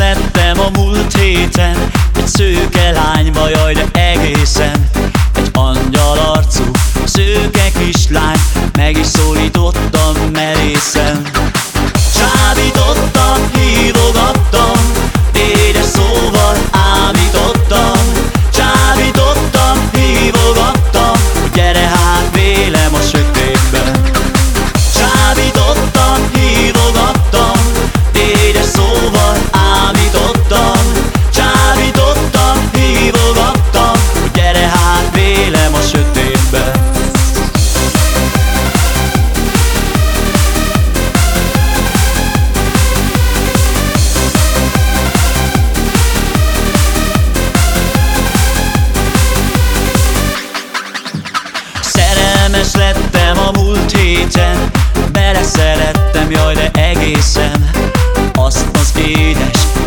lettem a múlt héten. Egy szőke lányba, jaj de egészen Egy angyal szerettem, jaj de egészen Azt az édes